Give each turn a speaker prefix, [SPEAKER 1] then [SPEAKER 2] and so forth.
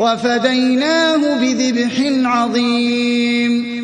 [SPEAKER 1] وَفَدَيْنَاهُ بِذِبْحٍ عَظِيمٍ.